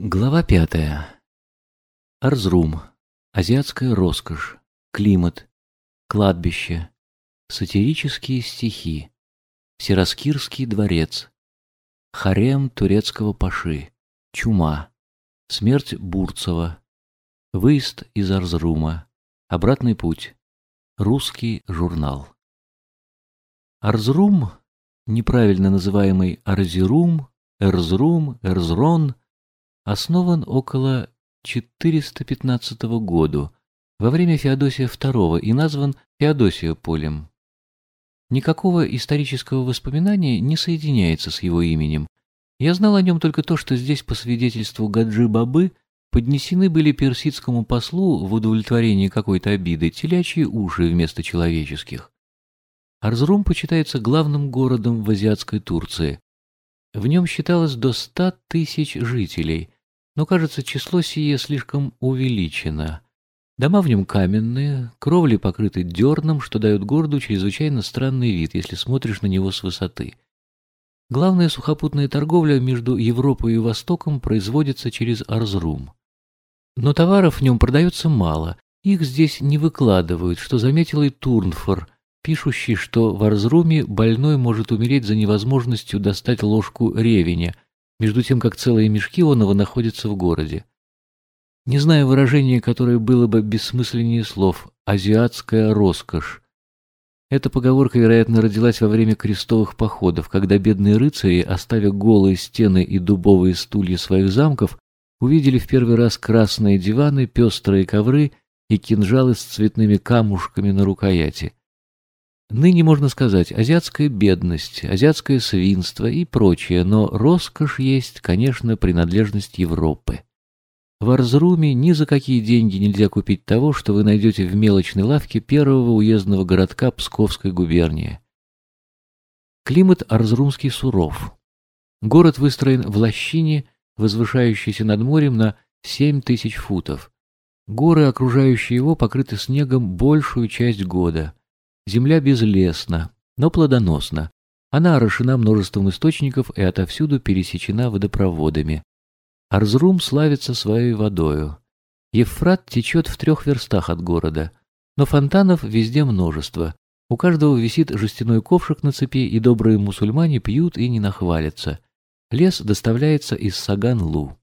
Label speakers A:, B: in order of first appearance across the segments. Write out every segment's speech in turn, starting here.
A: Глава пятая. Арзрум. Азиатская роскошь. Климат. Кладбище. Сатирические стихи. Сираскирский дворец. Харем турецкого паши. Чума. Смерть Бурцева. Выезд из Арзрума. Обратный путь. Русский журнал. Арзрум, неправильно называемый Арзирум, Эрзрум, Эрзрон – основан около 415 года во время Феодосия II и назван Феодосиополем. Никакого исторического воспоминания не соединяется с его именем. Я знал о нем только то, что здесь, по свидетельству Гаджи Бабы, поднесены были персидскому послу в удовлетворении какой-то обиды телячьи уши вместо человеческих. Арзрум почитается главным городом в азиатской Турции. В нем считалось до ста тысяч жителей – но, кажется, число сие слишком увеличено. Дома в нем каменные, кровли покрыты дерном, что дает городу чрезвычайно странный вид, если смотришь на него с высоты. Главная сухопутная торговля между Европой и Востоком производится через Арзрум. Но товаров в нем продается мало, их здесь не выкладывают, что заметил и Турнфор, пишущий, что в Арзруме больной может умереть за невозможностью достать ложку ревеня – между тем как целые мешки оного находятся в городе. Не знаю выражения, которое было бы бессмысленнее слов «азиатская роскошь». Эта поговорка, вероятно, родилась во время крестовых походов, когда бедные рыцари, оставив голые стены и дубовые стулья своих замков, увидели в первый раз красные диваны, пестрые ковры и кинжалы с цветными камушками на рукояти. Ныне можно сказать азиатская бедность, азиатское свинство и прочее, но роскошь есть, конечно, принадлежность Европы. В Арзруме ни за какие деньги нельзя купить того, что вы найдете в мелочной лавке первого уездного городка Псковской губернии. Климат арзрумский суров. Город выстроен в лощине, возвышающейся над морем на 7 тысяч футов. Горы, окружающие его, покрыты снегом большую часть года. Земля безлесна, но плодоносна. Она орошена множеством источников и отовсюду пересечена водопроводами. Арзрум славится своей водою. Евфрат течет в трех верстах от города, но фонтанов везде множество. У каждого висит жестяной ковшик на цепи, и добрые мусульмане пьют и не нахвалятся. Лес доставляется из Саган-Лу.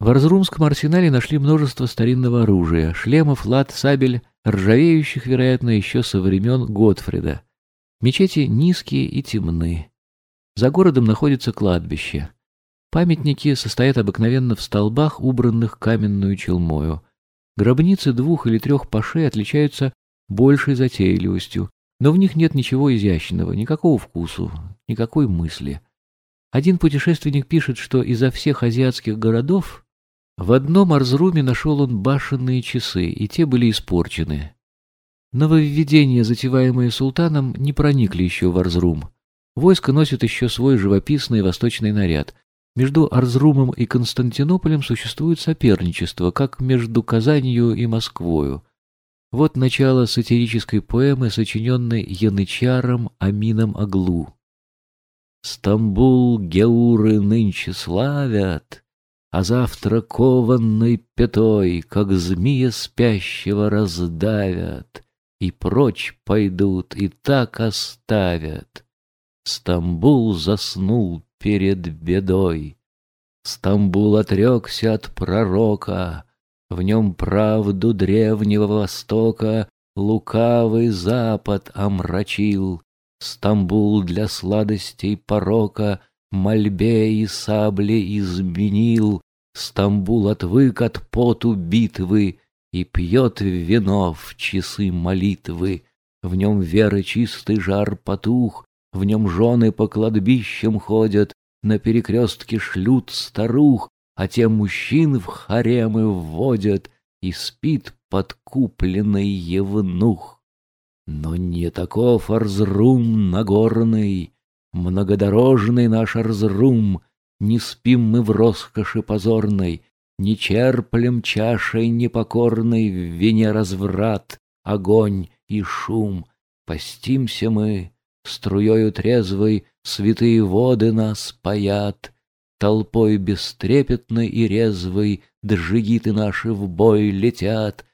A: В Арзрумском арсенале нашли множество старинного оружия, шлемов, лад, сабель, ржавеющих, вероятно, еще со времен Готфрида. Мечети низкие и темны. За городом находится кладбище. Памятники состоят обыкновенно в столбах, убранных каменную челмою. Гробницы двух или трех пашей отличаются большей затейливостью, но в них нет ничего изящного, никакого вкусу, никакой мысли. Один путешественник пишет, что изо всех азиатских городов в одном Арзруме нашел он башенные часы, и те были испорчены. Нововведения, затеваемые султаном, не проникли еще в Арзрум. Войско носит еще свой живописный восточный наряд. Между Арзрумом и Константинополем существует соперничество, как между Казанью и Москвою. Вот начало сатирической поэмы, сочиненной Янычаром Амином Аглу. «Стамбул геуры нынче славят, а завтра кованной пятой, как змея спящего раздавят, и прочь пойдут, и так оставят. Стамбул заснул перед бедой. Стамбул отрекся от пророка, в нем правду древнего Востока лукавый Запад омрачил. Стамбул для сладостей порока мольбе и сабле изменил, Стамбул отвык от поту битвы И пьет вино в часы молитвы. В нем веры чистый жар потух, В нем жены по кладбищам ходят, На перекрестке шлют старух, А те мужчин в харемы вводят, И спит подкупленный евнух. Но не таков Арзрум Нагорный, Многодорожный наш Арзрум, Не спим мы в роскоши позорной, Не черплем чашей непокорной В вине разврат, огонь и шум. Постимся мы, струёю трезвой Святые воды нас паят, Толпой бестрепетной и резвой Джигиты наши в бой летят,